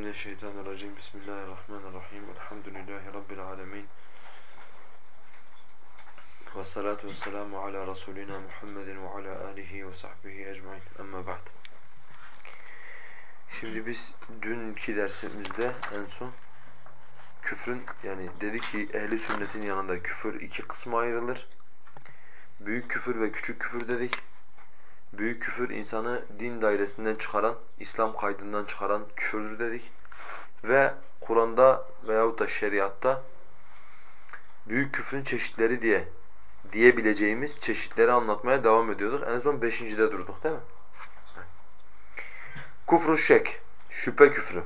Euzubillahimineşşeytanirracim. Bismillahirrahmanirrahim. Elhamdülillahi Rabbil alemin. Ve salatu ve selamu ala Resulina Muhammedin ve ala alihi ve sahbihi ecmain. Amma ba'd. Şimdi biz dünkü dersimizde en son küfrün yani dedik ki ehli sünnetin yanında küfür iki kısma ayrılır. Büyük küfür ve küçük küfür dedik. Büyük küfür insanı din dairesinden çıkaran, İslam kaydından çıkaran küfürdür dedik. Ve Kur'an'da veyahut da şeriatta büyük küfrün çeşitleri diye diyebileceğimiz çeşitleri anlatmaya devam ediyorduk. En son beşincide durduk değil mi? Kufru şek, şüphe küfrü.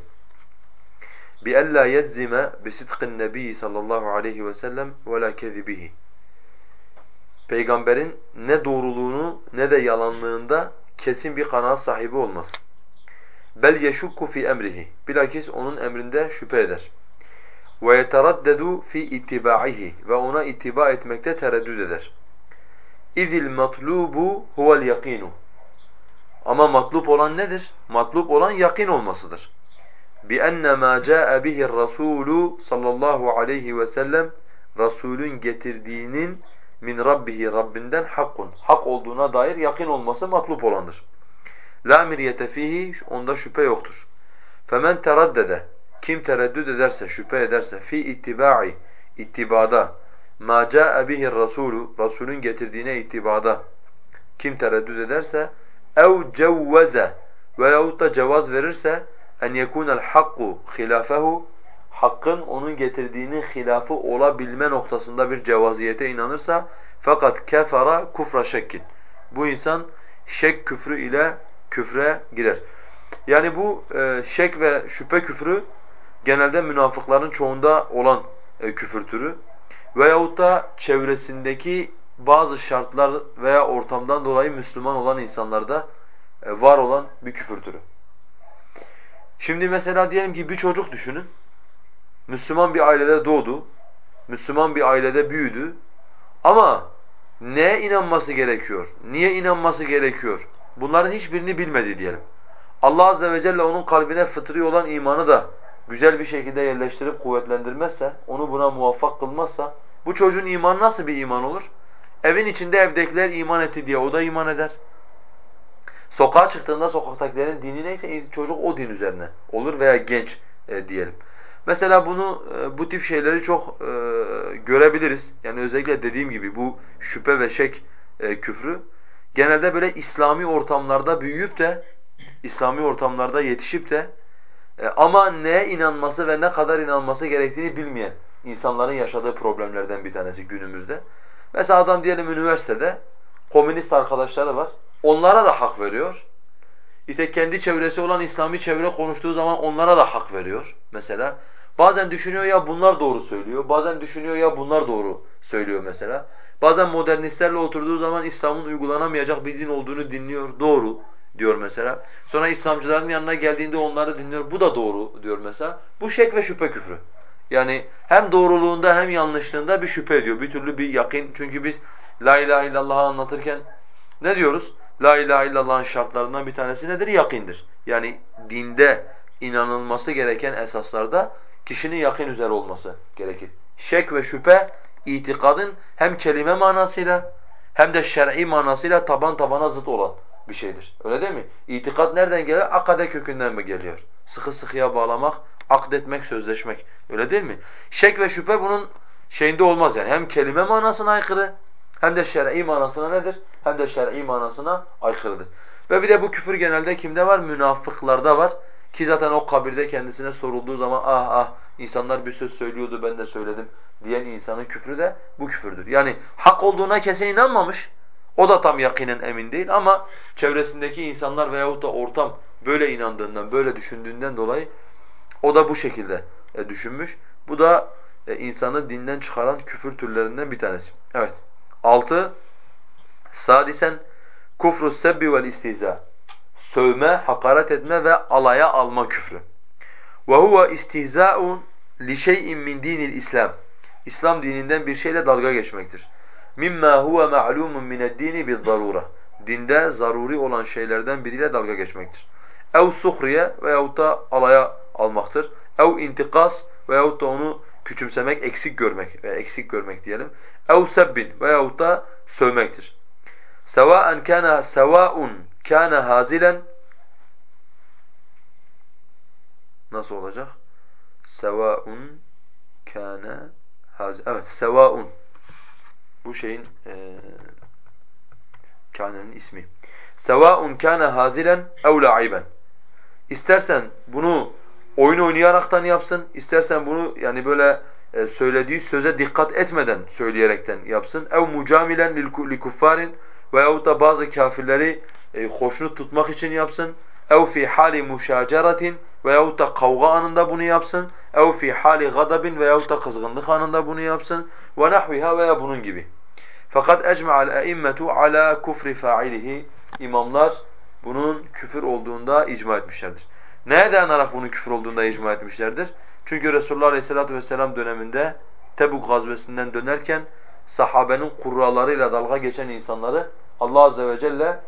بِأَلَّا يَزِّمَ بِسِدْقِ النَّبِيِّ sallallahu aleyhi ve sellem وَلَا كَذِبِهِ Peygamberin ne doğruluğunu ne de yalanlığında kesin bir kanaat sahibi olmaz. Bel yeşukku fi emrihi. Bilakis onun emrinde şüphe eder. Ve yeteraddadu fi ittibaihi ve ona ittiba etmekte tereddüt eder. İzil matlubu huvel yakinu. Ama matlub olan nedir? Matlub olan yakin olmasıdır. Enne ma caa bihi Rasulu sallallahu aleyhi ve sellem Rasulün getirdiğinin min rabbihi Rabbinden hakkun. Hak olduğuna dair yakin olması matlup olandır. La miryete fihi onda şüphe yoktur. Femen teraddede kim tereddüt ederse, şüphe ederse fi ittibai ittibada ma caa bihi Rasulu Rasulün getirdiğine ittibada kim tereddüt ederse ev cevveze veyahut da cevaz verirse en yekunel hakku hilafehu hakkın onun getirdiğinin hilafı olabilme noktasında bir cevaziyete inanırsa fakat kefara kufra şekkin. Bu insan şek küfrü ile küfre girer. Yani bu e, şek ve şüphe küfrü genelde münafıkların çoğunda olan e, küfür türü veyahut da çevresindeki bazı şartlar veya ortamdan dolayı Müslüman olan insanlarda e, var olan bir küfür türü. Şimdi mesela diyelim ki bir çocuk düşünün. Müslüman bir ailede doğdu. Müslüman bir ailede büyüdü. Ama neye inanması gerekiyor? Niye inanması gerekiyor? Bunların hiçbirini bilmedi diyelim. Allah azze ve celle onun kalbine fıtri olan imanı da güzel bir şekilde yerleştirip kuvvetlendirmezse, onu buna muvaffak kılmazsa bu çocuğun imanı nasıl bir iman olur? Evin içinde evdekiler iman etti diye o da iman eder. Sokağa çıktığında sokaktakilerin dini neyse çocuk o din üzerine olur veya genç e, diyelim. Mesela bunu e, bu tip şeyleri çok e, görebiliriz. Yani özellikle dediğim gibi bu şüphe ve şek e, küfrü genelde böyle İslami ortamlarda büyüyüp de İslami ortamlarda yetişip de ama neye inanması ve ne kadar inanması gerektiğini bilmeyen insanların yaşadığı problemlerden bir tanesi günümüzde. Mesela adam diyelim üniversitede komünist arkadaşları var. Onlara da hak veriyor. İşte kendi çevresi olan İslami çevre konuştuğu zaman onlara da hak veriyor mesela. Bazen düşünüyor ya bunlar doğru söylüyor, bazen düşünüyor ya bunlar doğru söylüyor mesela. Bazen modernistlerle oturduğu zaman İslam'ın uygulanamayacak bir din olduğunu dinliyor, doğru diyor mesela. Sonra İslamcıların yanına geldiğinde onları dinliyor, bu da doğru diyor mesela. Bu şek ve şüphe küfrü. Yani hem doğruluğunda hem yanlışlığında bir şüphe ediyor. Bir türlü bir yakin. Çünkü biz La ilahe illallah'ı anlatırken ne diyoruz? La ilahe illallah'ın şartlarından bir tanesi nedir? Yakindir. Yani dinde inanılması gereken esaslarda kişinin yakın üzere olması gerekir. Şek ve şüphe itikadın hem kelime manasıyla hem de şer'i manasıyla taban tabana zıt olan bir şeydir. Öyle değil mi? İtikad nereden gelir? Akade kökünden mi geliyor? Sıkı sıkıya bağlamak, akdetmek, sözleşmek. Öyle değil mi? Şek ve şüphe bunun şeyinde olmaz yani. Hem kelime manasına aykırı hem de şer'i manasına nedir? Hem de şer'i manasına aykırıdır. Ve bir de bu küfür genelde kimde var? Münafıklarda var. Ki zaten o kabirde kendisine sorulduğu zaman ah ah insanlar bir söz söylüyordu ben de söyledim diyen insanın küfrü de bu küfürdür. Yani hak olduğuna kesin inanmamış. O da tam yakinen emin değil ama çevresindeki insanlar veyahut da ortam böyle inandığından, böyle düşündüğünden dolayı o da bu şekilde e, düşünmüş. Bu da e, insanı dinden çıkaran küfür türlerinden bir tanesi. Evet. Altı. Sadisen kufru sebbi vel istihza sövme, hakaret etme ve alaya alma küfrü. Ve huve istihza'un li şey'in min İslam. İslam dininden bir şeyle dalga geçmektir. Mimma huve ma'lumun min ed-dini bil-zarura. Dinde zaruri olan şeylerden biriyle dalga geçmektir. Ev suhriye veyahut da alaya almaktır. Ev intikas veyahut da onu küçümsemek, eksik görmek veya eksik görmek diyelim. Ev sebbin veyahut da sövmektir. Sevaen kana sevaun kana hazilen Nasıl olacak? Sevaun kana haz Evet, sevaun. Bu şeyin e, kânenin ismi. Sevaun kana hazilen ev la'iben. İstersen bunu oyun oynayaraktan yapsın, istersen bunu yani böyle e, söylediği söze dikkat etmeden söyleyerekten yapsın. Ev mucamilen li kuffarin veyahut da bazı kafirleri e, hoşnut tutmak için yapsın. Ev fi hali muşaceratin veyahut da kavga anında bunu yapsın. Ev fi hali gadabin veyahut da kızgınlık anında bunu yapsın. Ve nahviha veya bunun gibi. Fakat ecma'al e'immetu ala kufri fa'ilihi. İmamlar bunun küfür olduğunda icma etmişlerdir. Neye dayanarak bunun küfür olduğunda icma etmişlerdir? Çünkü Resulullah Aleyhisselatü Vesselam döneminde Tebuk gazvesinden dönerken sahabenin kurralarıyla dalga geçen insanları Allah Azze ve Celle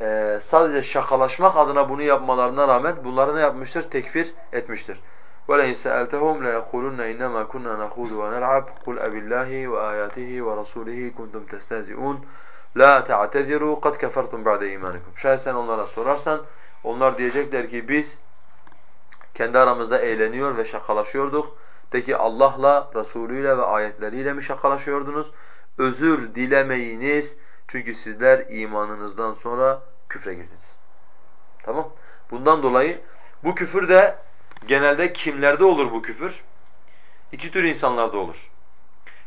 e, sadece şakalaşmak adına bunu yapmalarına rağmen bunları ne yapmıştır? Tekfir etmiştir. وَلَاِنْ سَأَلْتَهُمْ لَيَقُولُنَّ اِنَّمَا كُنَّا نَخُوذُ وَنَلْعَبْ قُلْ أَبِاللّٰهِ وَآيَاتِهِ وَرَسُولِهِ كُنْتُمْ تَسْتَهْزِئُونَ لَا تَعْتَذِرُوا قَدْ كَفَرْتُمْ بَعْدَ اِيمَانِكُمْ Şayet sen onlara sorarsan onlar diyecekler ki biz kendi aramızda eğleniyor ve şakalaşıyorduk. Peki Allah'la, Resulüyle ve ayetleriyle mi şakalaşıyordunuz? Özür dilemeyiniz çünkü sizler imanınızdan sonra küfre girdiniz. Tamam? Bundan dolayı bu küfür de genelde kimlerde olur bu küfür? İki tür insanlarda olur.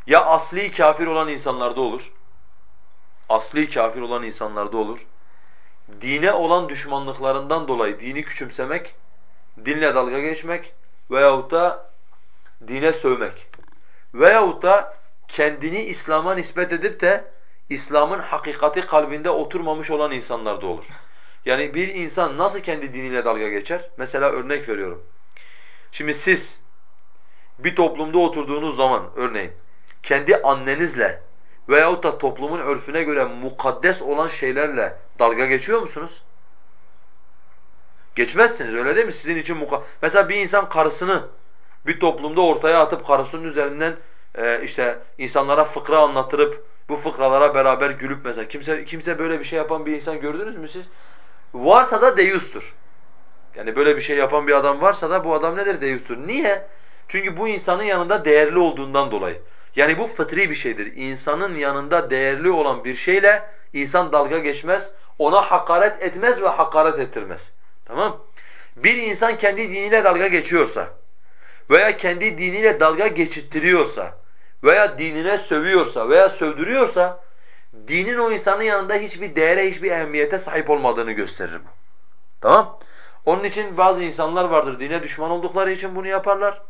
Ya asli kafir olan insanlarda olur. Asli kafir olan insanlarda olur. Dine olan düşmanlıklarından dolayı dini küçümsemek, dinle dalga geçmek veyahut da dine sövmek veyahut da kendini İslam'a nispet edip de İslam'ın hakikati kalbinde oturmamış olan insanlarda olur. Yani bir insan nasıl kendi diniyle dalga geçer? Mesela örnek veriyorum. Şimdi siz bir toplumda oturduğunuz zaman örneğin kendi annenizle veyahut da toplumun örfüne göre mukaddes olan şeylerle dalga geçiyor musunuz? Geçmezsiniz öyle değil mi? Sizin için mukaddes. Mesela bir insan karısını bir toplumda ortaya atıp karısının üzerinden e, işte insanlara fıkra anlatırıp bu fıkralara beraber gülüp mesela kimse kimse böyle bir şey yapan bir insan gördünüz mü siz? Varsa da deyustur. Yani böyle bir şey yapan bir adam varsa da bu adam nedir? Deyustur. Niye? Çünkü bu insanın yanında değerli olduğundan dolayı. Yani bu fıtri bir şeydir. İnsanın yanında değerli olan bir şeyle insan dalga geçmez, ona hakaret etmez ve hakaret ettirmez. Tamam? Bir insan kendi diniyle dalga geçiyorsa veya kendi diniyle dalga geçittiriyorsa veya dinine sövüyorsa veya sövdürüyorsa dinin o insanın yanında hiçbir değere, hiçbir ehemmiyete sahip olmadığını gösterir bu. Tamam? Onun için bazı insanlar vardır dine düşman oldukları için bunu yaparlar.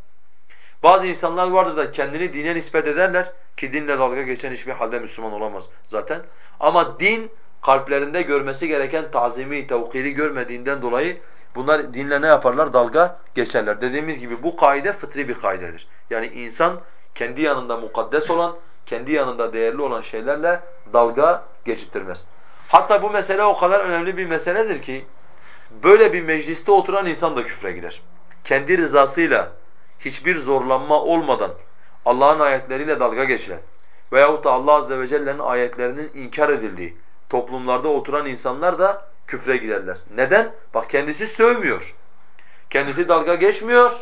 Bazı insanlar vardır da kendini dine nispet ederler ki dinle dalga geçen hiçbir halde Müslüman olamaz zaten. Ama din kalplerinde görmesi gereken tazimi, tevkiri görmediğinden dolayı bunlar dinle ne yaparlar? Dalga geçerler. Dediğimiz gibi bu kaide fıtri bir kaidedir. Yani insan kendi yanında mukaddes olan, kendi yanında değerli olan şeylerle dalga geçittirmez. Hatta bu mesele o kadar önemli bir meseledir ki böyle bir mecliste oturan insan da küfre girer. Kendi rızasıyla hiçbir zorlanma olmadan Allah'ın ayetleriyle dalga geçiren veyahut da Allah azze ve celle'nin ayetlerinin inkar edildiği toplumlarda oturan insanlar da küfre girerler. Neden? Bak kendisi sövmüyor. Kendisi dalga geçmiyor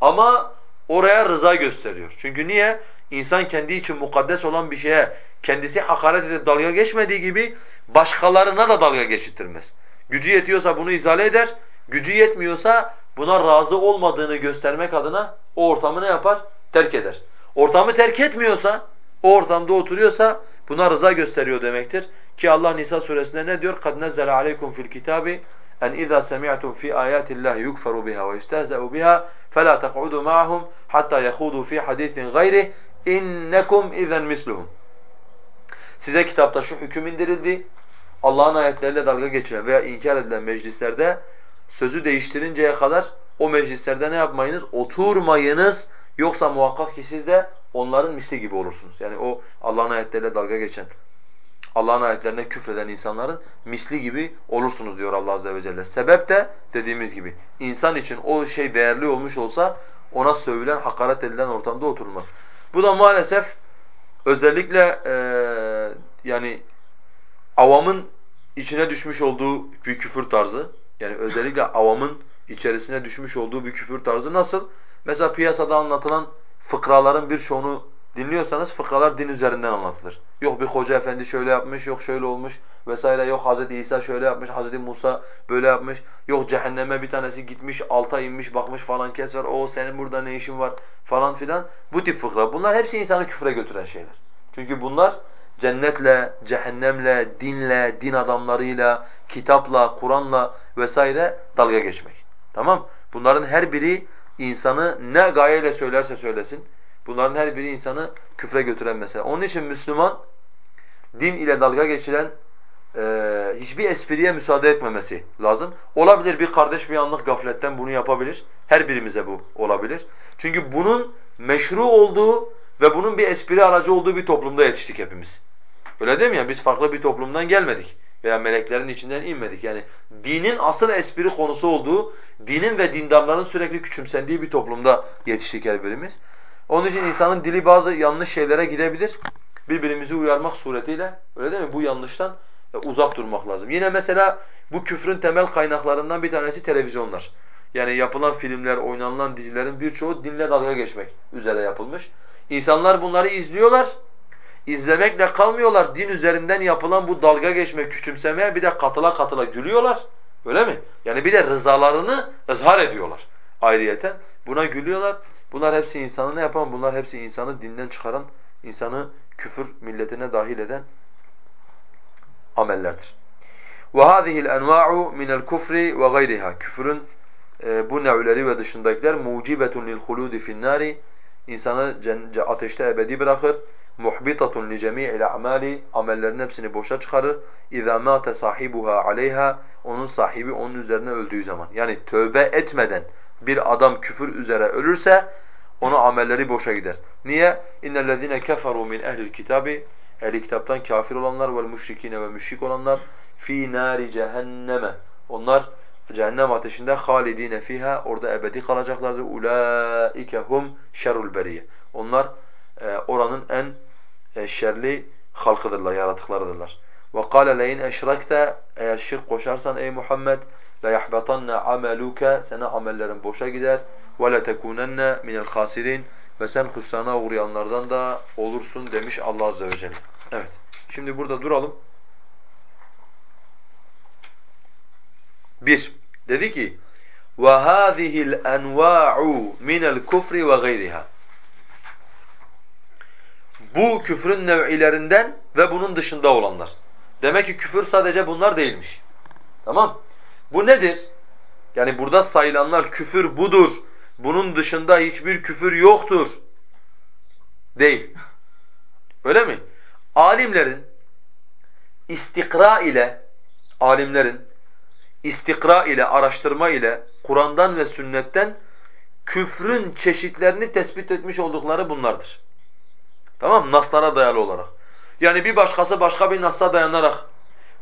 ama oraya rıza gösteriyor. Çünkü niye? İnsan kendi için mukaddes olan bir şeye kendisi hakaret edip dalga geçmediği gibi başkalarına da dalga geçirtmez. Gücü yetiyorsa bunu izale eder, gücü yetmiyorsa buna razı olmadığını göstermek adına o ortamı ne yapar? Terk eder. Ortamı terk etmiyorsa, o ortamda oturuyorsa buna rıza gösteriyor demektir. Ki Allah Nisa suresinde ne diyor? قَدْ نَزَّلَ عَلَيْكُمْ فِي الْكِتَابِ اَنْ اِذَا سَمِعْتُمْ فِي آيَاتِ اللّٰهِ يُكْفَرُ بِهَا وَيُسْتَهْزَأُ بِهَا فَلَا تَقْعُدُوا مَعَهُمْ حَتَّى يَخُوضُوا فِي حَدِيثٍ غَيْرِهِ اِنَّكُمْ اِذًا مِثْلُهُمْ Size kitapta şu hüküm indirildi. Allah'ın ayetleriyle dalga geçiren veya inkar edilen meclislerde sözü değiştirinceye kadar o meclislerde ne yapmayınız? Oturmayınız. Yoksa muhakkak ki siz de onların misli gibi olursunuz. Yani o Allah'ın ayetleriyle dalga geçen Allah'ın ayetlerine küfreden insanların misli gibi olursunuz diyor Allah azze ve celle. Sebep de dediğimiz gibi insan için o şey değerli olmuş olsa ona sövülen, hakaret edilen ortamda oturulmaz. Bu da maalesef özellikle e, yani avamın içine düşmüş olduğu bir küfür tarzı. Yani özellikle avamın içerisine düşmüş olduğu bir küfür tarzı nasıl? Mesela piyasada anlatılan fıkraların birçoğunu dinliyorsanız fıkralar din üzerinden anlatılır. Yok bir hoca efendi şöyle yapmış, yok şöyle olmuş vesaire. Yok Hz. İsa şöyle yapmış, Hz. Musa böyle yapmış. Yok cehenneme bir tanesi gitmiş, alta inmiş, bakmış falan kes var. O senin burada ne işin var falan filan. Bu tip fıkra. Bunlar hepsi insanı küfre götüren şeyler. Çünkü bunlar cennetle, cehennemle, dinle, din adamlarıyla, kitapla, Kur'an'la vesaire dalga geçmek. Tamam? Bunların her biri insanı ne gayeyle söylerse söylesin, bunların her biri insanı küfre götüren mesele. Onun için Müslüman din ile dalga geçilen e, hiçbir espriye müsaade etmemesi lazım. Olabilir bir kardeş bir anlık gafletten bunu yapabilir. Her birimize bu olabilir. Çünkü bunun meşru olduğu ve bunun bir espri aracı olduğu bir toplumda yetiştik hepimiz. Öyle değil mi ya? Biz farklı bir toplumdan gelmedik veya meleklerin içinden inmedik. Yani dinin asıl espri konusu olduğu, dinin ve dindarların sürekli küçümsendiği bir toplumda yetiştik her birimiz. Onun için insanın dili bazı yanlış şeylere gidebilir. Birbirimizi uyarmak suretiyle öyle değil mi? Bu yanlıştan e, uzak durmak lazım. Yine mesela bu küfrün temel kaynaklarından bir tanesi televizyonlar. Yani yapılan filmler, oynanılan dizilerin birçoğu dinle dalga geçmek üzere yapılmış. İnsanlar bunları izliyorlar. İzlemekle kalmıyorlar. Din üzerinden yapılan bu dalga geçme, küçümsemeye bir de katıla katıla gülüyorlar. Öyle mi? Yani bir de rızalarını ızhar ediyorlar ayrıyeten. Buna gülüyorlar. Bunlar hepsi insanı ne yapan? Bunlar hepsi insanı dinden çıkaran, insanı küfür milletine dahil eden amellerdir. وَهَذِهِ الْاَنْوَاعُ مِنَ الْكُفْرِ وَغَيْرِهَا Küfrün e, bu nevleri ve dışındakiler مُوجِبَةٌ لِلْخُلُودِ فِي النَّارِ İnsanı ateşte ebedi bırakır. مُحْبِطَةٌ لِجَمِيعِ الْاَعْمَالِ Amellerin hepsini boşa çıkarır. اِذَا مَاتَ صَاحِبُهَا عَلَيْهَا Onun sahibi onun üzerine öldüğü zaman. Yani tövbe etmeden bir adam küfür üzere ölürse onun amelleri boşa gider. Niye? اِنَّ الَّذ۪ينَ كَفَرُوا مِنْ اَهْلِ الْكِتَابِ Ehli kitaptan kafir olanlar ve müşrikine ve müşrik olanlar fi nari cehenneme. Onlar cehennem ateşinde halidine fiha orada ebedi kalacaklardır. Ulaike hum şerrul beriye. Onlar e, oranın en e, şerli halkıdırlar, yaratıklarıdırlar. Ve kâle leyin eşrekte eğer şirk koşarsan ey Muhammed la yahbatanna ameluke senin amellerin boşa gider tekunenne minel khasirin ve sen hüsrana uğrayanlardan da olursun demiş Allah azze ve celle. Evet. Şimdi burada duralım. Bir. Dedi ki: "Ve hâzihil envâ'u minel kufri ve gayriha." Bu küfrün nev'ilerinden ve bunun dışında olanlar. Demek ki küfür sadece bunlar değilmiş. Tamam? Bu nedir? Yani burada sayılanlar küfür budur. Bunun dışında hiçbir küfür yoktur. Değil. Öyle mi? Alimlerin istikra ile alimlerin istikra ile araştırma ile Kur'an'dan ve sünnetten küfrün çeşitlerini tespit etmiş oldukları bunlardır. Tamam Naslara dayalı olarak. Yani bir başkası başka bir nasa dayanarak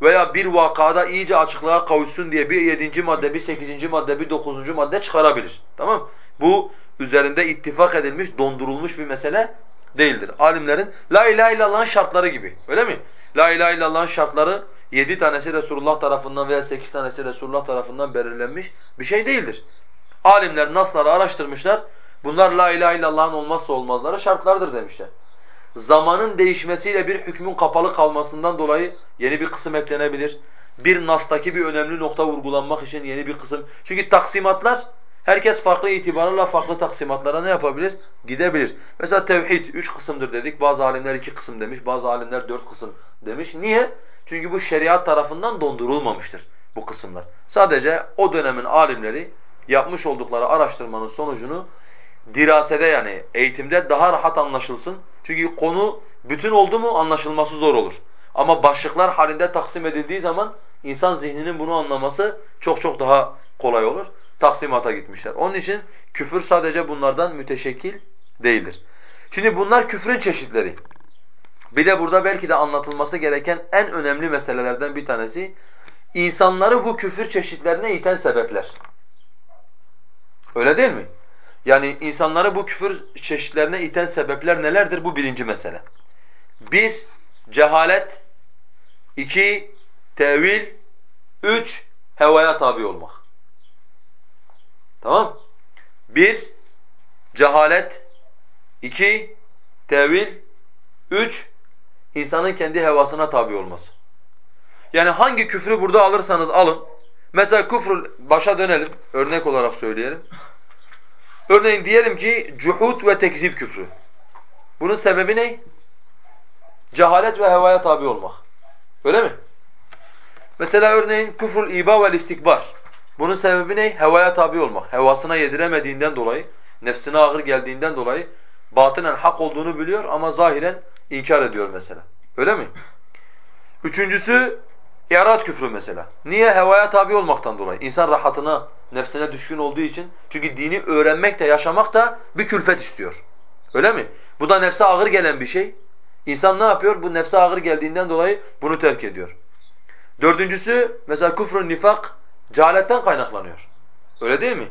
veya bir vakada iyice açıklığa kavuşsun diye bir yedinci madde, bir sekizinci madde, bir dokuzuncu madde çıkarabilir. Tamam Bu üzerinde ittifak edilmiş, dondurulmuş bir mesele değildir. Alimlerin la ilahe illallah'ın şartları gibi. Öyle mi? La ilahe illallah'ın şartları yedi tanesi Resulullah tarafından veya sekiz tanesi Resulullah tarafından belirlenmiş bir şey değildir. Alimler nasları araştırmışlar. Bunlar la ilahe illallah'ın olmazsa olmazları şartlardır demişler. Zamanın değişmesiyle bir hükmün kapalı kalmasından dolayı yeni bir kısım eklenebilir. Bir nastaki bir önemli nokta vurgulanmak için yeni bir kısım. Çünkü taksimatlar Herkes farklı itibarlarla farklı taksimatlara ne yapabilir? Gidebilir. Mesela tevhid üç kısımdır dedik. Bazı alimler iki kısım demiş, bazı alimler dört kısım demiş. Niye? Çünkü bu şeriat tarafından dondurulmamıştır bu kısımlar. Sadece o dönemin alimleri yapmış oldukları araştırmanın sonucunu dirasede yani eğitimde daha rahat anlaşılsın. Çünkü konu bütün oldu mu anlaşılması zor olur. Ama başlıklar halinde taksim edildiği zaman insan zihninin bunu anlaması çok çok daha kolay olur taksimata gitmişler. Onun için küfür sadece bunlardan müteşekkil değildir. Şimdi bunlar küfrün çeşitleri. Bir de burada belki de anlatılması gereken en önemli meselelerden bir tanesi insanları bu küfür çeşitlerine iten sebepler. Öyle değil mi? Yani insanları bu küfür çeşitlerine iten sebepler nelerdir? Bu birinci mesele. Bir, cehalet. iki tevil. Üç, hevaya tabi olmak. Tamam Bir, cehalet. iki tevil. Üç, insanın kendi hevasına tabi olması. Yani hangi küfrü burada alırsanız alın. Mesela küfrü başa dönelim. Örnek olarak söyleyelim. Örneğin diyelim ki cuhud ve tekzip küfrü. Bunun sebebi ne? Cehalet ve hevaya tabi olmak. Öyle mi? Mesela örneğin küfrül iba ve istikbar. Bunun sebebi ne? Hevaya tabi olmak. Hevasına yediremediğinden dolayı, nefsine ağır geldiğinden dolayı batinen hak olduğunu biliyor ama zahiren inkar ediyor mesela. Öyle mi? Üçüncüsü İrad küfrü mesela. Niye? Hevaya tabi olmaktan dolayı. İnsan rahatına, nefsine düşkün olduğu için. Çünkü dini öğrenmek de, yaşamak da bir külfet istiyor. Öyle mi? Bu da nefse ağır gelen bir şey. İnsan ne yapıyor? Bu nefse ağır geldiğinden dolayı bunu terk ediyor. Dördüncüsü mesela küfrün nifak cehaletten kaynaklanıyor. Öyle değil mi?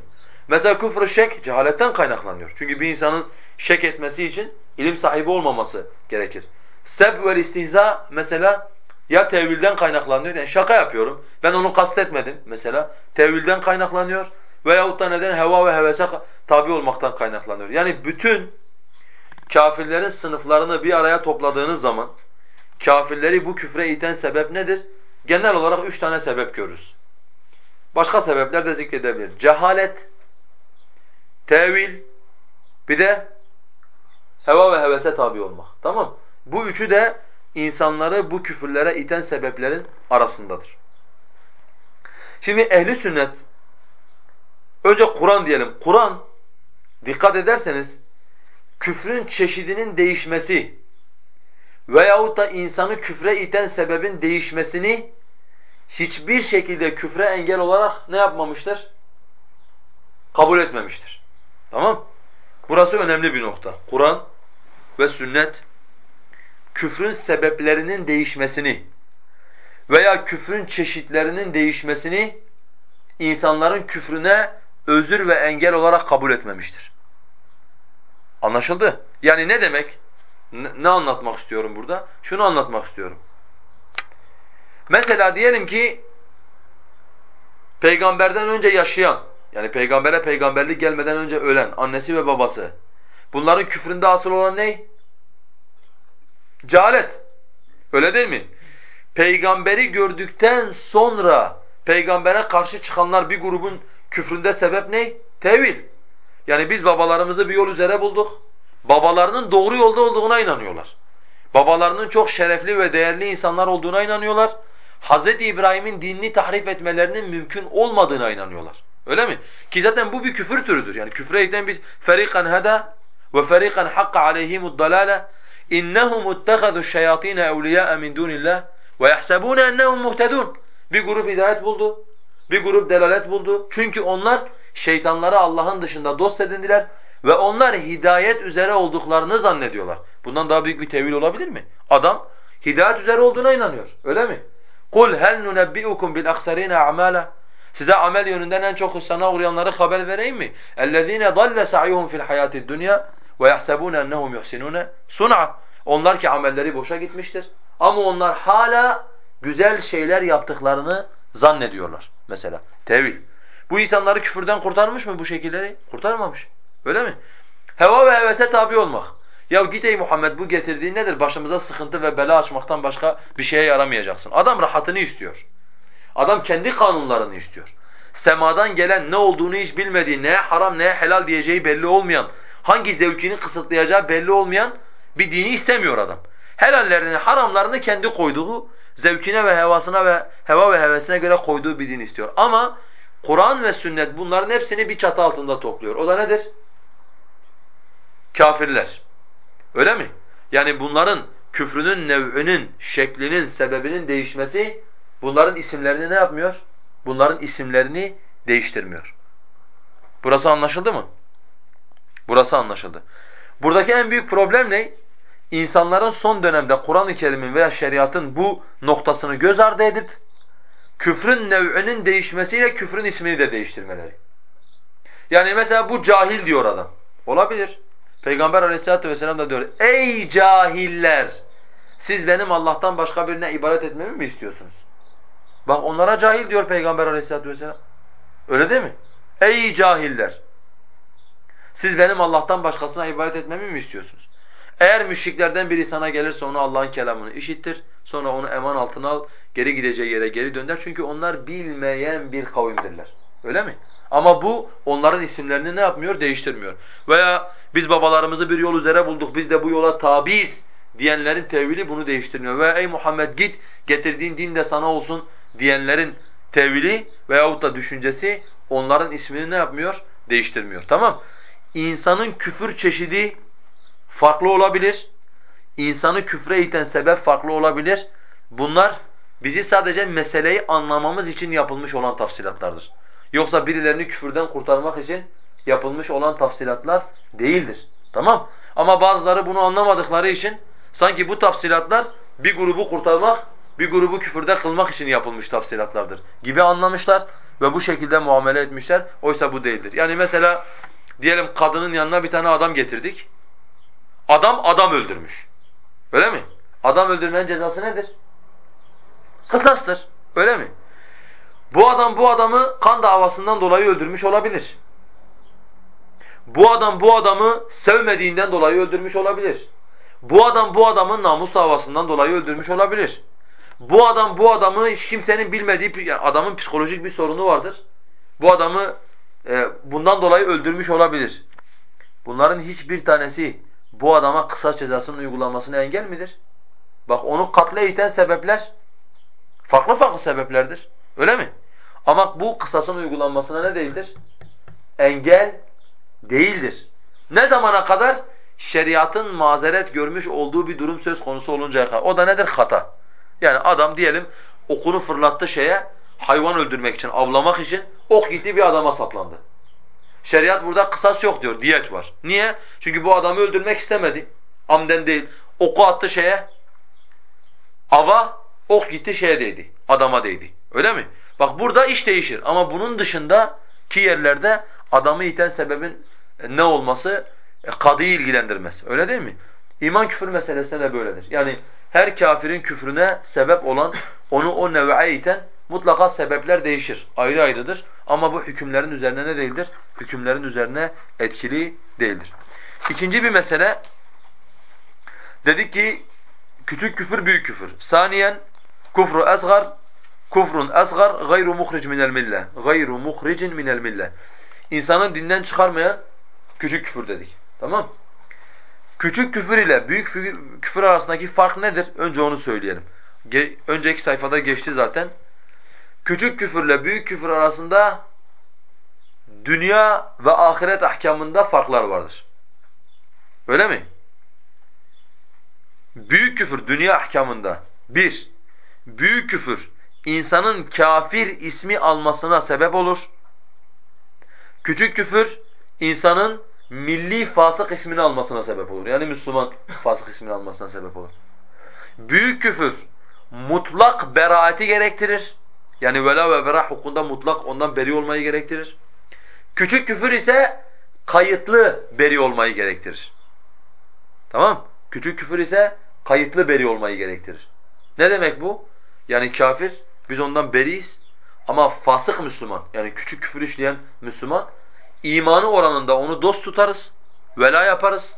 Mesela küfrü şek cehaletten kaynaklanıyor. Çünkü bir insanın şek etmesi için ilim sahibi olmaması gerekir. Seb ve istihza mesela ya tevilden kaynaklanıyor, yani şaka yapıyorum, ben onu kastetmedim mesela. Tevilden kaynaklanıyor veyahut da neden heva ve hevese tabi olmaktan kaynaklanıyor. Yani bütün kafirlerin sınıflarını bir araya topladığınız zaman kafirleri bu küfre iten sebep nedir? Genel olarak üç tane sebep görürüz. Başka sebepler de zikredebilir. Cehalet, tevil, bir de heva ve hevese tabi olmak. Tamam Bu üçü de insanları bu küfürlere iten sebeplerin arasındadır. Şimdi ehli sünnet önce Kur'an diyelim. Kur'an dikkat ederseniz küfrün çeşidinin değişmesi veyahut da insanı küfre iten sebebin değişmesini hiçbir şekilde küfre engel olarak ne yapmamıştır? Kabul etmemiştir. Tamam? Burası önemli bir nokta. Kur'an ve sünnet küfrün sebeplerinin değişmesini veya küfrün çeşitlerinin değişmesini insanların küfrüne özür ve engel olarak kabul etmemiştir. Anlaşıldı? Yani ne demek? Ne anlatmak istiyorum burada? Şunu anlatmak istiyorum. Mesela diyelim ki peygamberden önce yaşayan, yani peygambere peygamberlik gelmeden önce ölen annesi ve babası. Bunların küfründe asıl olan ne? Cehalet. Öyle değil mi? Peygamberi gördükten sonra peygambere karşı çıkanlar bir grubun küfründe sebep ne? Tevil. Yani biz babalarımızı bir yol üzere bulduk. Babalarının doğru yolda olduğuna inanıyorlar. Babalarının çok şerefli ve değerli insanlar olduğuna inanıyorlar. Hz. İbrahim'in dinini tahrif etmelerinin mümkün olmadığına inanıyorlar. Öyle mi? Ki zaten bu bir küfür türüdür. Yani küfre iten biz ferikan hada ve ferikan hakka aleyhimud dalale İnnehum ittehadu şeyatin evliya min dunillah ve yahsebun ennehum muhtedun. Bir grup hidayet buldu. Bir grup delalet buldu. Çünkü onlar şeytanları Allah'ın dışında dost edindiler ve onlar hidayet üzere olduklarını zannediyorlar. Bundan daha büyük bir tevil olabilir mi? Adam hidayet üzere olduğuna inanıyor. Öyle mi? Kul hel nunebbiukum bil aksarina a'mala. Size amel yönünden en çok hüsrana uğrayanları haber vereyim mi? Ellezine dalle sa'yuhum fil hayatid dunya ve yahsabun ennehum yuhsinun sun'a. Onlar ki amelleri boşa gitmiştir ama onlar hala güzel şeyler yaptıklarını zannediyorlar mesela. Tevil. Bu insanları küfürden kurtarmış mı bu şekilleri? Kurtarmamış. Öyle mi? Heva ve hevese tabi olmak. Ya git ey Muhammed bu getirdiğin nedir? Başımıza sıkıntı ve bela açmaktan başka bir şeye yaramayacaksın. Adam rahatını istiyor. Adam kendi kanunlarını istiyor. Semadan gelen ne olduğunu hiç bilmediği, neye haram neye helal diyeceği belli olmayan, hangi zevkini kısıtlayacağı belli olmayan bir dini istemiyor adam. Helallerini, haramlarını kendi koyduğu, zevkine ve hevasına ve heva ve hevesine göre koyduğu bir din istiyor. Ama Kur'an ve sünnet bunların hepsini bir çatı altında topluyor. O da nedir? Kafirler. Öyle mi? Yani bunların küfrünün nev'ünün, şeklinin, sebebinin değişmesi bunların isimlerini ne yapmıyor? Bunların isimlerini değiştirmiyor. Burası anlaşıldı mı? Burası anlaşıldı. Buradaki en büyük problem ne? insanların son dönemde Kur'an-ı Kerim'in veya şeriatın bu noktasını göz ardı edip küfrün nev'inin değişmesiyle küfrün ismini de değiştirmeleri. Yani mesela bu cahil diyor adam. Olabilir. Peygamber aleyhissalatu vesselam da diyor, ey cahiller! Siz benim Allah'tan başka birine ibadet etmemi mi istiyorsunuz? Bak onlara cahil diyor Peygamber aleyhissalatu vesselam. Öyle değil mi? Ey cahiller! Siz benim Allah'tan başkasına ibadet etmemi mi istiyorsunuz? Eğer müşriklerden biri sana gelirse onu Allah'ın kelamını işittir. Sonra onu eman altına al, geri gideceği yere geri dönder. Çünkü onlar bilmeyen bir kavimdirler. Öyle mi? Ama bu onların isimlerini ne yapmıyor? Değiştirmiyor. Veya biz babalarımızı bir yol üzere bulduk, biz de bu yola tabiiz diyenlerin tevili bunu değiştirmiyor. Veya ey Muhammed git, getirdiğin din de sana olsun diyenlerin tevili veyahut da düşüncesi onların ismini ne yapmıyor? Değiştirmiyor. Tamam? İnsanın küfür çeşidi farklı olabilir. İnsanı küfre iten sebep farklı olabilir. Bunlar bizi sadece meseleyi anlamamız için yapılmış olan tafsilatlardır. Yoksa birilerini küfürden kurtarmak için yapılmış olan tafsilatlar değildir. Tamam? Ama bazıları bunu anlamadıkları için sanki bu tafsilatlar bir grubu kurtarmak, bir grubu küfürde kılmak için yapılmış tafsilatlardır gibi anlamışlar ve bu şekilde muamele etmişler. Oysa bu değildir. Yani mesela diyelim kadının yanına bir tane adam getirdik. Adam adam öldürmüş. Öyle mi? Adam öldürmenin cezası nedir? Kısastır. Öyle mi? Bu adam bu adamı kan davasından dolayı öldürmüş olabilir. Bu adam bu adamı sevmediğinden dolayı öldürmüş olabilir. Bu adam bu adamın namus davasından dolayı öldürmüş olabilir. Bu adam bu adamı hiç kimsenin bilmediği adamın psikolojik bir sorunu vardır. Bu adamı e, bundan dolayı öldürmüş olabilir. Bunların hiçbir tanesi bu adama kısas cezasının uygulanmasına engel midir? Bak onu katle iten sebepler farklı farklı sebeplerdir. Öyle mi? Ama bu kısasın uygulanmasına ne değildir? Engel değildir. Ne zamana kadar? Şeriatın mazeret görmüş olduğu bir durum söz konusu oluncaya kadar. O da nedir? Hata. Yani adam diyelim okunu fırlattı şeye, hayvan öldürmek için, avlamak için ok gitti bir adama saplandı. Şeriat burada kısas yok diyor, diyet var. Niye? Çünkü bu adamı öldürmek istemedi. Amden değil. Oku attı şeye, ava, ok gitti şeye değdi, adama değdi. Öyle mi? Bak burada iş değişir ama bunun dışında ki yerlerde adamı iten sebebin ne olması e, kadıyı ilgilendirmez. Öyle değil mi? İman küfür meselesinde de böyledir. Yani her kafirin küfrüne sebep olan, onu o nev'e iten mutlaka sebepler değişir. Ayrı ayrıdır. Ama bu hükümlerin üzerine ne değildir? Hükümlerin üzerine etkili değildir. İkinci bir mesele, dedik ki küçük küfür büyük küfür. Saniyen kufru asgar Kufrun asgar gayru muhric minel mille. Gayru muhricin minel mille. İnsanı dinden çıkarmayan küçük küfür dedik. Tamam? Küçük küfür ile büyük küfür arasındaki fark nedir? Önce onu söyleyelim. Ge önceki sayfada geçti zaten. Küçük küfürle büyük küfür arasında dünya ve ahiret ahkamında farklar vardır. Öyle mi? Büyük küfür dünya ahkamında bir, büyük küfür insanın kafir ismi almasına sebep olur. Küçük küfür insanın milli fasık ismini almasına sebep olur. Yani Müslüman fasık ismini almasına sebep olur. Büyük küfür mutlak beraati gerektirir. Yani vela ve bera hukukunda mutlak ondan beri olmayı gerektirir. Küçük küfür ise kayıtlı beri olmayı gerektirir. Tamam? Küçük küfür ise kayıtlı beri olmayı gerektirir. Ne demek bu? Yani kafir biz ondan beriyiz. Ama fasık Müslüman yani küçük küfür işleyen Müslüman imanı oranında onu dost tutarız, vela yaparız.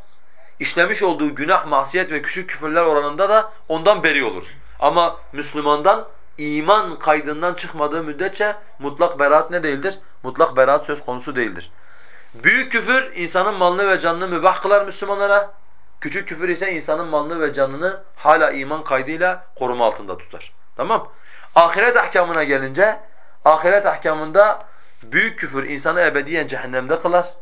İşlemiş olduğu günah, masiyet ve küçük küfürler oranında da ondan beri oluruz. Ama Müslümandan iman kaydından çıkmadığı müddetçe mutlak beraat ne değildir? Mutlak beraat söz konusu değildir. Büyük küfür insanın malını ve canını mübah kılar Müslümanlara. Küçük küfür ise insanın malını ve canını hala iman kaydıyla koruma altında tutar. Tamam? Ahiret ahkamına gelince, ahiret ahkamında büyük küfür insanı ebediyen cehennemde kılar.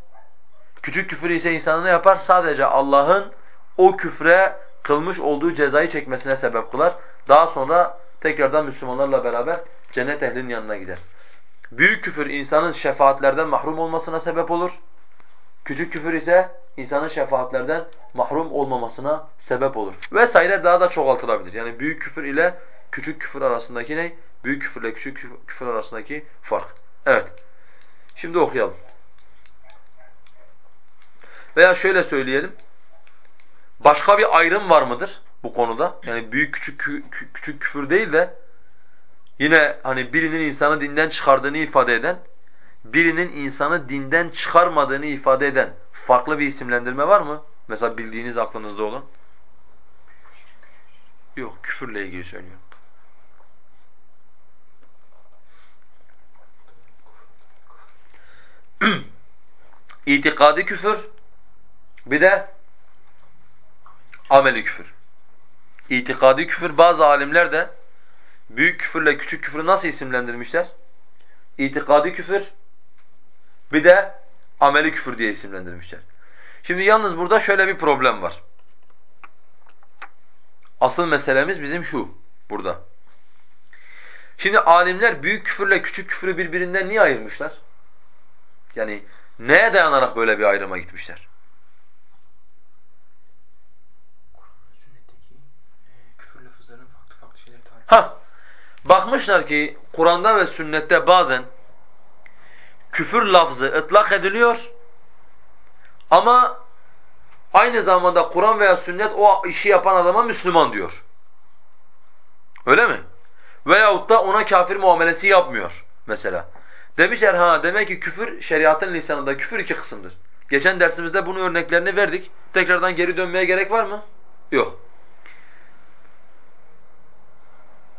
Küçük küfür ise insanı ne yapar? Sadece Allah'ın o küfre kılmış olduğu cezayı çekmesine sebep kılar. Daha sonra tekrardan Müslümanlarla beraber cennet ehlinin yanına gider. Büyük küfür insanın şefaatlerden mahrum olmasına sebep olur. Küçük küfür ise insanın şefaatlerden mahrum olmamasına sebep olur. Vesaire daha da çoğaltılabilir. Yani büyük küfür ile küçük küfür arasındaki ne? Büyük küfür ile küçük küfür arasındaki fark. Evet. Şimdi okuyalım. Veya şöyle söyleyelim. Başka bir ayrım var mıdır bu konuda? Yani büyük küçük küçük küfür değil de yine hani birinin insanı dinden çıkardığını ifade eden, birinin insanı dinden çıkarmadığını ifade eden farklı bir isimlendirme var mı? Mesela bildiğiniz aklınızda olan. Yok, küfürle ilgili söylüyorum. İtikadi küfür, bir de ameli küfür. İtikadi küfür bazı alimler de büyük küfürle küçük küfürü nasıl isimlendirmişler? İtikadi küfür bir de ameli küfür diye isimlendirmişler. Şimdi yalnız burada şöyle bir problem var. Asıl meselemiz bizim şu burada. Şimdi alimler büyük küfürle küçük küfürü birbirinden niye ayırmışlar? Yani neye dayanarak böyle bir ayrıma gitmişler? Ha, bakmışlar ki Kur'an'da ve sünnette bazen küfür lafzı ıtlak ediliyor ama aynı zamanda Kur'an veya sünnet o işi yapan adama Müslüman diyor. Öyle mi? Veyahut da ona kafir muamelesi yapmıyor mesela. Demişler ha demek ki küfür şeriatın lisanında küfür iki kısımdır. Geçen dersimizde bunun örneklerini verdik. Tekrardan geri dönmeye gerek var mı? Yok.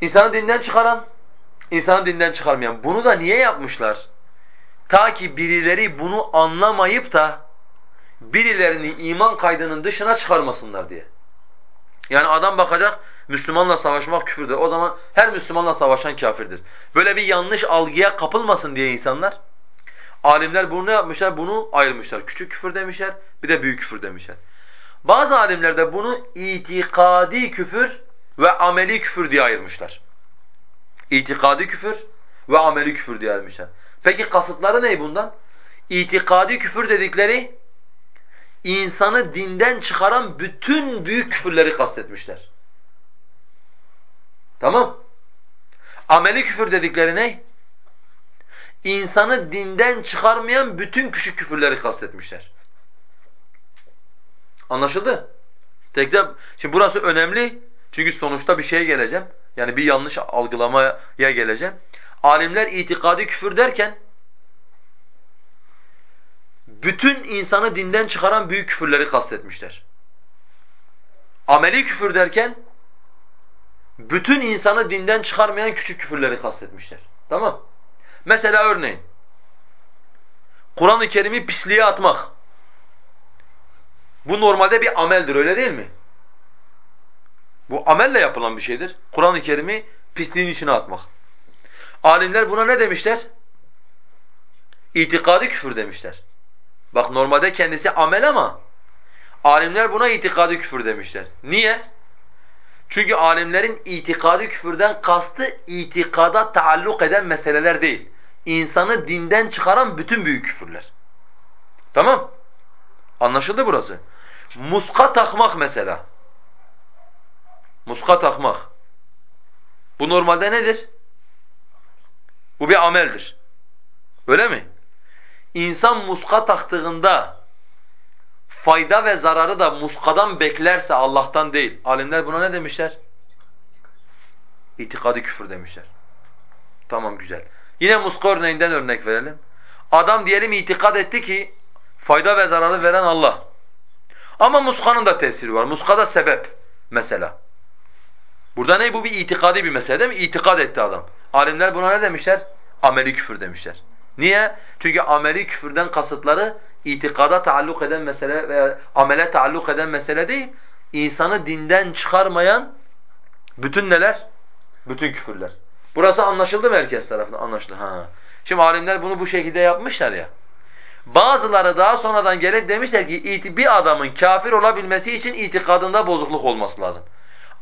İnsanı dinden çıkaran, insanı dinden çıkarmayan. Bunu da niye yapmışlar? Ta ki birileri bunu anlamayıp da birilerini iman kaydının dışına çıkarmasınlar diye. Yani adam bakacak, Müslümanla savaşmak küfürdür. O zaman her Müslümanla savaşan kafirdir. Böyle bir yanlış algıya kapılmasın diye insanlar, alimler bunu ne yapmışlar? Bunu ayırmışlar. Küçük küfür demişler, bir de büyük küfür demişler. Bazı alimler de bunu itikadi küfür ve ameli küfür diye ayırmışlar. İtikadi küfür ve ameli küfür diye ayırmışlar. Peki kasıtları ne bundan? İtikadi küfür dedikleri insanı dinden çıkaran bütün büyük küfürleri kastetmişler. Tamam? Ameli küfür dedikleri ne? İnsanı dinden çıkarmayan bütün küçük küfürleri kastetmişler. Anlaşıldı? Tekrar, şimdi burası önemli çünkü sonuçta bir şeye geleceğim. Yani bir yanlış algılamaya geleceğim. Alimler itikadi küfür derken bütün insanı dinden çıkaran büyük küfürleri kastetmişler. Ameli küfür derken bütün insanı dinden çıkarmayan küçük küfürleri kastetmişler. Tamam? Mesela örneğin Kur'an-ı Kerim'i pisliğe atmak. Bu normalde bir ameldir öyle değil mi? Bu amelle yapılan bir şeydir. Kur'an-ı Kerim'i pisliğin içine atmak. Alimler buna ne demişler? İtikadi küfür demişler. Bak normalde kendisi amel ama alimler buna itikadi küfür demişler. Niye? Çünkü alimlerin itikadi küfürden kastı itikada taalluk eden meseleler değil. İnsanı dinden çıkaran bütün büyük küfürler. Tamam? Anlaşıldı burası. Muska takmak mesela. Muska takmak. Bu normalde nedir? Bu bir ameldir. Öyle mi? İnsan muska taktığında fayda ve zararı da muskadan beklerse Allah'tan değil. Alimler buna ne demişler? İtikadi küfür demişler. Tamam güzel. Yine muska örneğinden örnek verelim. Adam diyelim itikad etti ki fayda ve zararı veren Allah. Ama muskanın da tesiri var. Muska da sebep mesela. Burada ne? Bu bir itikadi bir mesele değil mi? İtikad etti adam. Alimler buna ne demişler? Ameli küfür demişler. Niye? Çünkü ameli küfürden kasıtları itikada taalluk eden mesele veya amele taalluk eden mesele değil. İnsanı dinden çıkarmayan bütün neler? Bütün küfürler. Burası anlaşıldı mı herkes tarafından? Anlaşıldı. Ha. Şimdi alimler bunu bu şekilde yapmışlar ya. Bazıları daha sonradan gelip demişler ki bir adamın kafir olabilmesi için itikadında bozukluk olması lazım.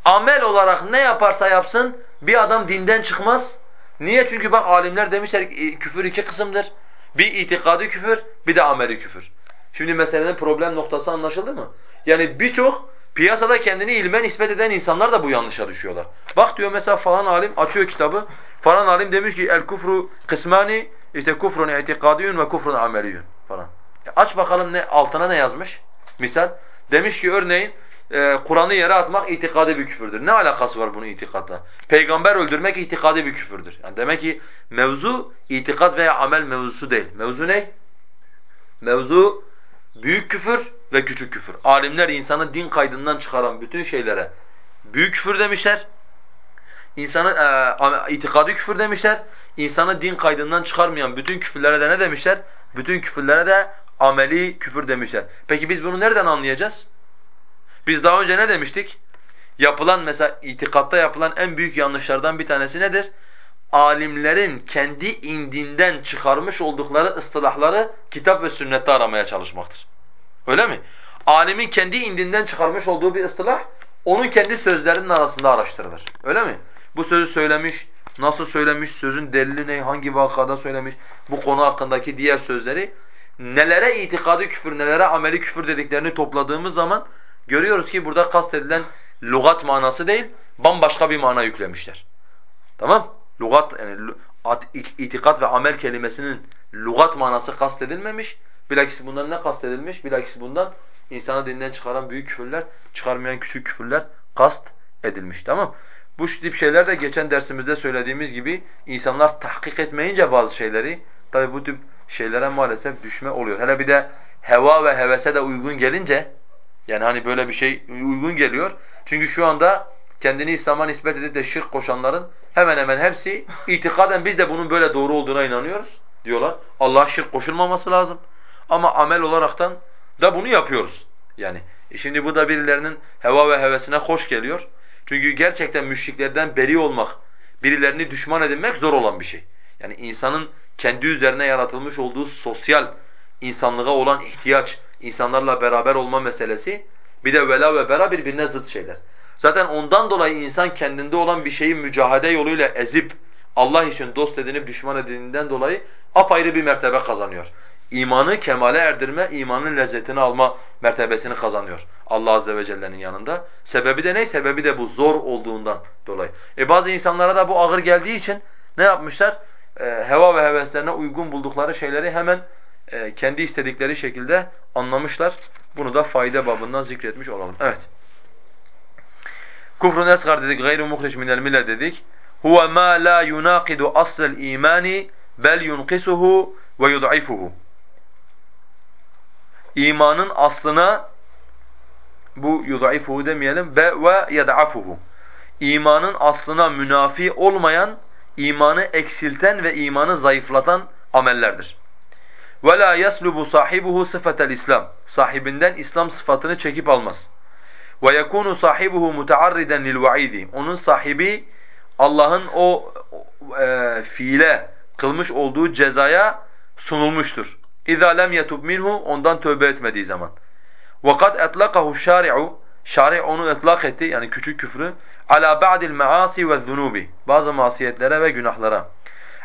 Amel olarak ne yaparsa yapsın bir adam dinden çıkmaz. Niye? Çünkü bak alimler demişler ki küfür iki kısımdır. Bir itikadi küfür, bir de ameli küfür. Şimdi meselenin problem noktası anlaşıldı mı? Yani birçok piyasada kendini ilme nispet eden insanlar da bu yanlışa düşüyorlar. Bak diyor mesela falan alim açıyor kitabı. Falan alim demiş ki el kufru kısmani işte kufrun itikadiyun ve kufrun ameliyun falan. Ya aç bakalım ne altına ne yazmış? Misal demiş ki örneğin e, Kur'an'ı yere atmak itikadi bir küfürdür. Ne alakası var bunun itikadla? Peygamber öldürmek itikadi bir küfürdür. Yani demek ki mevzu itikat veya amel mevzusu değil. Mevzu ne? Mevzu büyük küfür ve küçük küfür. Alimler insanı din kaydından çıkaran bütün şeylere büyük küfür demişler. İnsanı e, itikadi küfür demişler. İnsanı din kaydından çıkarmayan bütün küfürlere de ne demişler? Bütün küfürlere de ameli küfür demişler. Peki biz bunu nereden anlayacağız? Biz daha önce ne demiştik? Yapılan mesela itikatta yapılan en büyük yanlışlardan bir tanesi nedir? Alimlerin kendi indinden çıkarmış oldukları ıstılahları kitap ve sünnette aramaya çalışmaktır. Öyle mi? Alimin kendi indinden çıkarmış olduğu bir ıstılah, onun kendi sözlerinin arasında araştırılır. Öyle mi? Bu sözü söylemiş, nasıl söylemiş, sözün delili ne, hangi vakada söylemiş, bu konu hakkındaki diğer sözleri nelere itikadi küfür, nelere ameli küfür dediklerini topladığımız zaman görüyoruz ki burada kastedilen lugat manası değil, bambaşka bir mana yüklemişler. Tamam? Lugat yani itikat ve amel kelimesinin lugat manası kastedilmemiş. Bilakis bundan ne kastedilmiş? Bilakis bundan insanı dinden çıkaran büyük küfürler, çıkarmayan küçük küfürler kast edilmiş. Tamam? Bu tip şeyler de geçen dersimizde söylediğimiz gibi insanlar tahkik etmeyince bazı şeyleri tabi bu tip şeylere maalesef düşme oluyor. Hele bir de heva ve hevese de uygun gelince yani hani böyle bir şey uygun geliyor. Çünkü şu anda kendini İslam'a nispet edip de şirk koşanların hemen hemen hepsi itikaden biz de bunun böyle doğru olduğuna inanıyoruz diyorlar. Allah şirk koşulmaması lazım. Ama amel olaraktan da bunu yapıyoruz. Yani e şimdi bu da birilerinin heva ve hevesine hoş geliyor. Çünkü gerçekten müşriklerden beri olmak, birilerini düşman edinmek zor olan bir şey. Yani insanın kendi üzerine yaratılmış olduğu sosyal insanlığa olan ihtiyaç, insanlarla beraber olma meselesi bir de vela ve bera birbirine zıt şeyler. Zaten ondan dolayı insan kendinde olan bir şeyi mücahede yoluyla ezip Allah için dost edinip düşman edindiğinden dolayı apayrı bir mertebe kazanıyor. İmanı kemale erdirme, imanın lezzetini alma mertebesini kazanıyor Allah azze ve celle'nin yanında. Sebebi de ne? Sebebi de bu zor olduğundan dolayı. E bazı insanlara da bu ağır geldiği için ne yapmışlar? E, heva ve heveslerine uygun buldukları şeyleri hemen e, kendi istedikleri şekilde anlamışlar. Bunu da fayda babından zikretmiş olalım. Evet. Kufrun esgar dedik, gayru muhriç minel mille dedik. Huve ma la yunaqidu aslel imani bel yunqisuhu ve yud'ifuhu. İmanın aslına bu yud'ifuhu demeyelim ve ve yed'afuhu. İmanın aslına münafi olmayan, imanı eksilten ve imanı zayıflatan amellerdir. Ve la yaslubu sahibuhu İslam. Sahibinden İslam sıfatını çekip almaz. Ve yekunu sahibuhu mutaarriden lil. Onun sahibi Allah'ın o e, fiile kılmış olduğu cezaya sunulmuştur. İza lem yetub minhu ondan tövbe etmediği zaman. Ve kad etlaqahu şari'u Şari onu etlak etti yani küçük küfrü ala ba'dil maasi ve zunubi bazı masiyetlere ve günahlara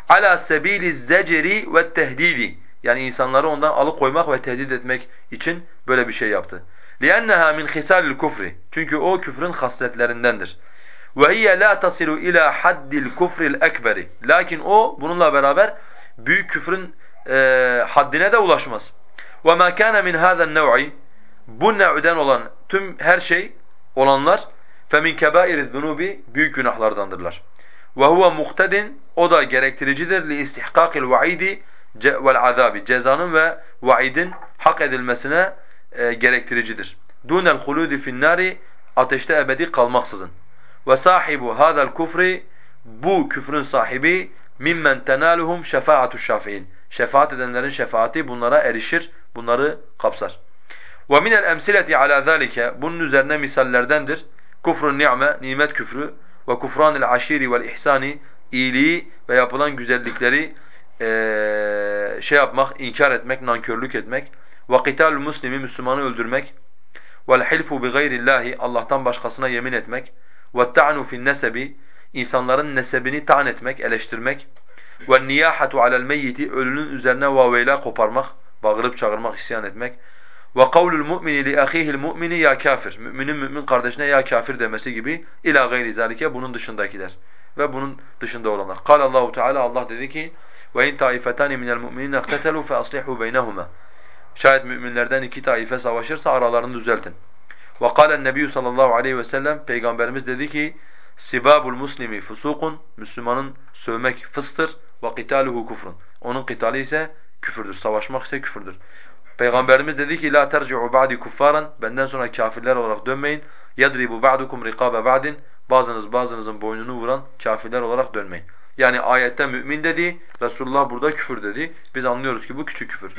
ala sebili zecri ve tehdidi yani insanları ondan alıkoymak ve tehdit etmek için böyle bir şey yaptı. لِأَنَّهَا مِنْ خِسَالِ الْكُفْرِ Çünkü o küfrün hasletlerindendir. وَهِيَ لَا تَصِلُ إِلَى حَدِّ الْكُفْرِ الْأَكْبَرِ Lakin o bununla beraber büyük küfrün e, haddine de ulaşmaz. وَمَا كَانَ مِنْ هَذَا النَّوْعِ Bu nev'den olan tüm her şey olanlar فَمِنْ كَبَائِرِ الذُّنُوبِ Büyük günahlardandırlar. وَهُوَ مُقْتَدٍ O da gerektiricidir لِاِسْتِحْقَاقِ الْوَعِيدِ vel azabi cezanın ve vaidin hak edilmesine e, gerektiricidir. Dunel huludi fin nari ateşte ebedi kalmaksızın. Ve sahibu hadal kufri bu küfrün sahibi mimmen tenaluhum şefaatu şafiin. Şefaat edenlerin şefaati bunlara erişir, bunları kapsar. Ve minel emsileti ala zalike bunun üzerine misallerdendir. Kufrun ni'me, nimet küfrü ve kufranil aşiri vel ihsani iyiliği ve yapılan güzellikleri ee, şey yapmak, inkar etmek, nankörlük etmek. Ve qitalul muslimi Müslümanı öldürmek. Vel hilfu bi gayrillahi Allah'tan başkasına yemin etmek. Ve ta'nu fi'n nesebi insanların nesebini ta'n etmek, eleştirmek. Ve niyahatu alel meyyiti ölünün üzerine vaveyla koparmak, bağırıp çağırmak, isyan etmek. Ve kavlul mu'mini li ahihi'l mu'mini ya kafir. Müminin mümin kardeşine ya kafir demesi gibi ila gayri zalike bunun dışındakiler ve bunun dışında olanlar. Kal Allahu Teala Allah dedi ki "Ve in taifetani minel mu'minina iqtatalu fe aslihu beynehuma." Şayet müminlerden iki taife savaşırsa aralarını düzeltin. Ve kâlen Nebi sallallahu aleyhi ve sellem peygamberimiz dedi ki: "Sibabul muslimi fusukun." Müslümanın sövmek fıstır ve qitaluhu kufrun. Onun qitali ise küfürdür. Savaşmak ise küfürdür. Peygamberimiz dedi ki: "La terci'u ba'di kuffaran." Benden sonra kafirler olarak dönmeyin. "Yadribu ba'dukum riqaba ba'din." Bazınız bazınızın boynunu vuran kafirler olarak dönmeyin. Yani ayette mümin dedi, Resulullah burada küfür dedi. Biz anlıyoruz ki bu küçük küfür.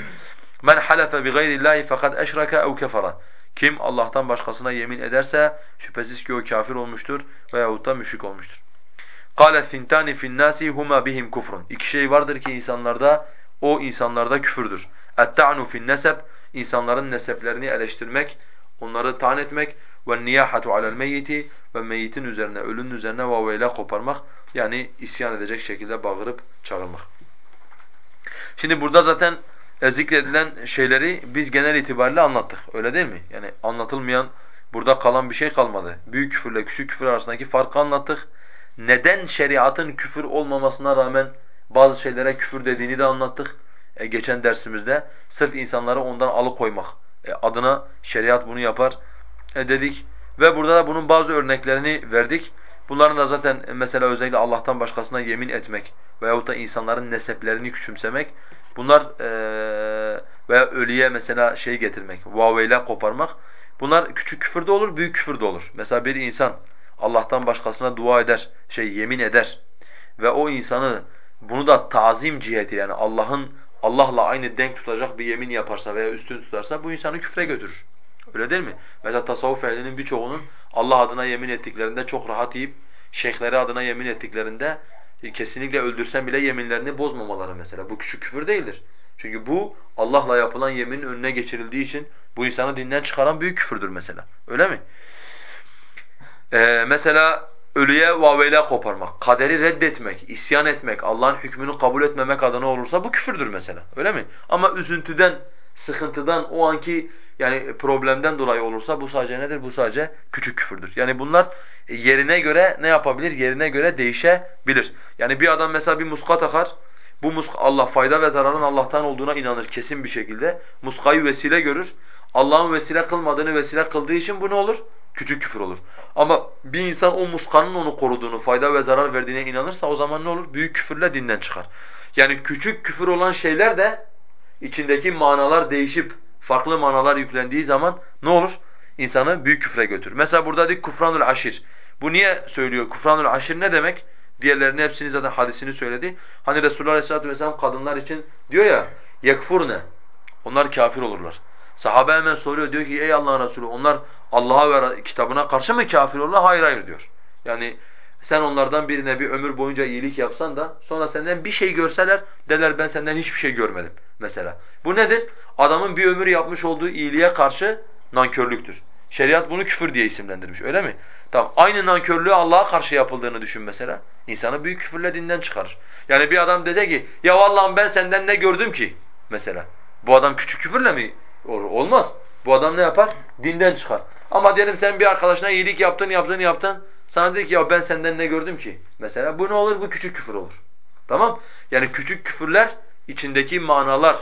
Men halefe bi gayrillahi fakat eşreke ev kefara. Kim Allah'tan başkasına yemin ederse şüphesiz ki o kafir olmuştur veyahut da müşrik olmuştur. قَالَ ثِنْتَانِ فِي النَّاسِ هُمَا بِهِمْ كُفْرٌ İki şey vardır ki insanlarda, o insanlarda küfürdür. اَتَّعْنُ فِي النَّسَبِ insanların neseplerini eleştirmek, onları taan etmek وَالنِّيَاحَةُ عَلَى الْمَيِّتِ ve meyitin üzerine, ölünün üzerine vaveyle koparmak yani isyan edecek şekilde bağırıp çağırmak. Şimdi burada zaten e, zikredilen şeyleri biz genel itibariyle anlattık. Öyle değil mi? Yani anlatılmayan, burada kalan bir şey kalmadı. Büyük küfürle küçük küfür arasındaki farkı anlattık. Neden şeriatın küfür olmamasına rağmen bazı şeylere küfür dediğini de anlattık. E, geçen dersimizde sırf insanları ondan alıkoymak e, adına şeriat bunu yapar e, dedik. Ve burada da bunun bazı örneklerini verdik. Bunların da zaten mesela özellikle Allah'tan başkasına yemin etmek veyahut da insanların neseplerini küçümsemek. Bunlar e, veya ölüye mesela şey getirmek, vaveyle koparmak. Bunlar küçük küfür de olur, büyük küfür de olur. Mesela bir insan Allah'tan başkasına dua eder, şey yemin eder ve o insanı bunu da tazim ciheti yani Allah'ın Allah'la aynı denk tutacak bir yemin yaparsa veya üstün tutarsa bu insanı küfre götürür. Öyle değil mi? Mesela tasavvuf ehlinin birçoğunun Allah adına yemin ettiklerinde çok rahat yiyip şeyhleri adına yemin ettiklerinde e, kesinlikle öldürsen bile yeminlerini bozmamaları mesela. Bu küçük küfür değildir. Çünkü bu Allah'la yapılan yeminin önüne geçirildiği için bu insanı dinden çıkaran büyük küfürdür mesela. Öyle mi? Ee, mesela ölüye vaveyle koparmak, kaderi reddetmek, isyan etmek, Allah'ın hükmünü kabul etmemek adına olursa bu küfürdür mesela. Öyle mi? Ama üzüntüden, sıkıntıdan, o anki yani problemden dolayı olursa bu sadece nedir? Bu sadece küçük küfürdür. Yani bunlar yerine göre ne yapabilir? Yerine göre değişebilir. Yani bir adam mesela bir muska takar. Bu muska Allah fayda ve zararın Allah'tan olduğuna inanır kesin bir şekilde. Muskayı vesile görür. Allah'ın vesile kılmadığını vesile kıldığı için bu ne olur? Küçük küfür olur. Ama bir insan o muskanın onu koruduğunu, fayda ve zarar verdiğine inanırsa o zaman ne olur? Büyük küfürle dinden çıkar. Yani küçük küfür olan şeyler de içindeki manalar değişip farklı manalar yüklendiği zaman ne olur? İnsanı büyük küfre götürür. Mesela burada dik kufranul aşir. Bu niye söylüyor? Kufranul aşir ne demek? Diğerlerinin hepsini zaten hadisini söyledi. Hani Resulullah Aleyhisselatü Vesselam kadınlar için diyor ya yekfurne. Onlar kafir olurlar. Sahabe hemen soruyor diyor ki ey Allah'ın Resulü onlar Allah'a ve kitabına karşı mı kafir olurlar? Hayır hayır diyor. Yani sen onlardan birine bir ömür boyunca iyilik yapsan da sonra senden bir şey görseler derler ben senden hiçbir şey görmedim mesela. Bu nedir? Adamın bir ömür yapmış olduğu iyiliğe karşı nankörlüktür. Şeriat bunu küfür diye isimlendirmiş öyle mi? Tamam aynı nankörlüğü Allah'a karşı yapıldığını düşün mesela. İnsanı büyük küfürle dinden çıkarır. Yani bir adam dese ki ya vallahi ben senden ne gördüm ki mesela. Bu adam küçük küfürle mi? Olmaz. Bu adam ne yapar? Dinden çıkar. Ama diyelim sen bir arkadaşına iyilik yaptın, yaptın, yaptın. Sana dedi ki ya ben senden ne gördüm ki? Mesela bu ne olur? Bu küçük küfür olur. Tamam? Yani küçük küfürler içindeki manalar,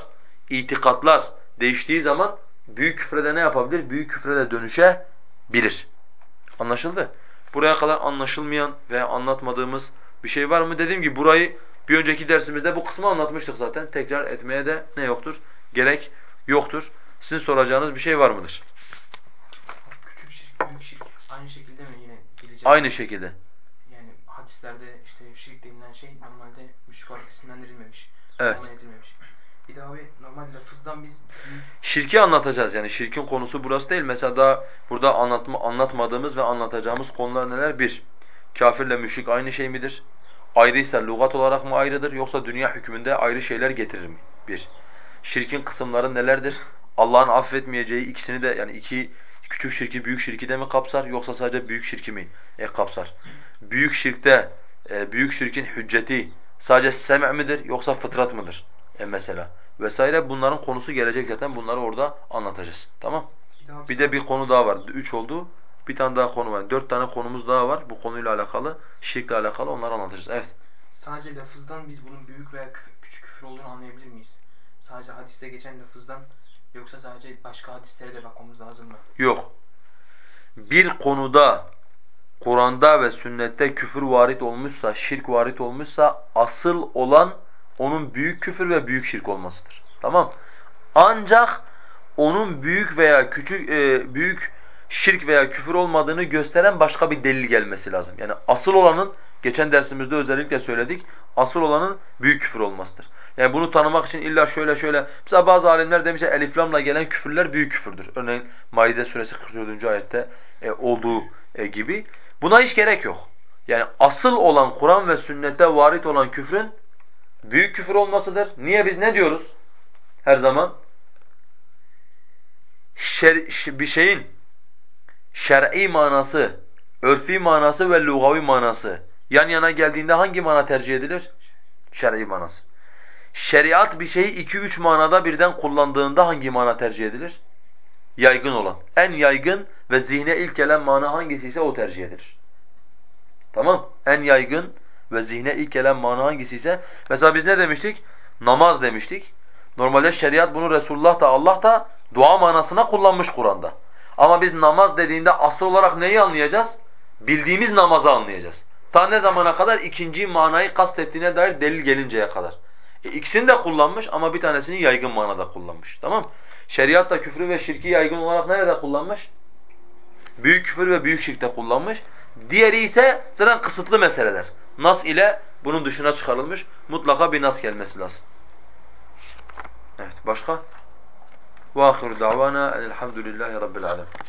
itikatlar değiştiği zaman büyük küfre de ne yapabilir? Büyük küfre de dönüşebilir. Anlaşıldı? Buraya kadar anlaşılmayan veya anlatmadığımız bir şey var mı? Dediğim gibi burayı bir önceki dersimizde bu kısmı anlatmıştık zaten. Tekrar etmeye de ne yoktur? Gerek yoktur. Sizin soracağınız bir şey var mıdır? Küçük şirk, büyük şirk aynı şekilde mi yine geleceğiz? Aynı şekilde. Yani hadislerde işte şirk denilen şey normalde müşrik olarak isimlendirilmemiş. Evet. Edilmemiş. Bir de abi normal lafızdan biz Şirki anlatacağız yani şirkin konusu burası değil. Mesela daha burada anlatma, anlatmadığımız ve anlatacağımız konular neler? Bir, kafirle müşrik aynı şey midir? Ayrıysa lügat olarak mı ayrıdır yoksa dünya hükmünde ayrı şeyler getirir mi? Bir. Şirkin kısımları nelerdir? Allah'ın affetmeyeceği ikisini de yani iki küçük şirki büyük şirki de mi kapsar yoksa sadece büyük şirki mi e, kapsar? Büyük şirkte e, büyük şirkin hücceti sadece sem' midir yoksa fıtrat mıdır? E mesela vesaire bunların konusu gelecek zaten. Bunları orada anlatacağız. Tamam? Bir, de bir konu daha var. Üç oldu. Bir tane daha konu var. Dört tane konumuz daha var bu konuyla alakalı. Şirkle alakalı onları anlatacağız. Evet. Sadece lafızdan biz bunun büyük veya küçük küfür olduğunu anlayabilir miyiz? Sadece hadiste geçen lafızdan yoksa sadece başka hadislere de bakmamız lazım mı? Yok. Bir konuda Kur'an'da ve sünnette küfür varit olmuşsa, şirk varit olmuşsa asıl olan onun büyük küfür ve büyük şirk olmasıdır. Tamam? Ancak onun büyük veya küçük e, büyük şirk veya küfür olmadığını gösteren başka bir delil gelmesi lazım. Yani asıl olanın geçen dersimizde özellikle söyledik. Asıl olanın büyük küfür olmasıdır. Yani bunu tanımak için illa şöyle şöyle mesela bazı alimler demişler elif lamla gelen küfürler büyük küfürdür. Örneğin Maide suresi 44. ayette e, olduğu e, gibi. Buna hiç gerek yok. Yani asıl olan Kur'an ve sünnette varit olan küfrün büyük küfür olmasıdır. Niye biz ne diyoruz? Her zaman şer, bir şeyin şer'i manası, örfi manası ve lugavi manası yan yana geldiğinde hangi mana tercih edilir? Şer'i manası. Şeriat bir şeyi iki üç manada birden kullandığında hangi mana tercih edilir? Yaygın olan. En yaygın ve zihne ilk gelen mana hangisi ise o tercih edilir. Tamam? En yaygın ve zihne ilk gelen mana hangisi ise mesela biz ne demiştik? Namaz demiştik. Normalde şeriat bunu Resulullah da Allah da dua manasına kullanmış Kur'an'da. Ama biz namaz dediğinde asıl olarak neyi anlayacağız? Bildiğimiz namazı anlayacağız. Ta ne zamana kadar? ikinci manayı kastettiğine dair delil gelinceye kadar. E, ikisini de kullanmış ama bir tanesini yaygın manada kullanmış. Tamam Şeriat da küfrü ve şirki yaygın olarak nerede kullanmış? Büyük küfür ve büyük şirkte kullanmış. Diğeri ise zaten kısıtlı meseleler. Nas ile bunun dışına çıkarılmış. Mutlaka bir nas gelmesi lazım. Evet, başka? وآخر دعوانا أن الحمد لله رب العالمين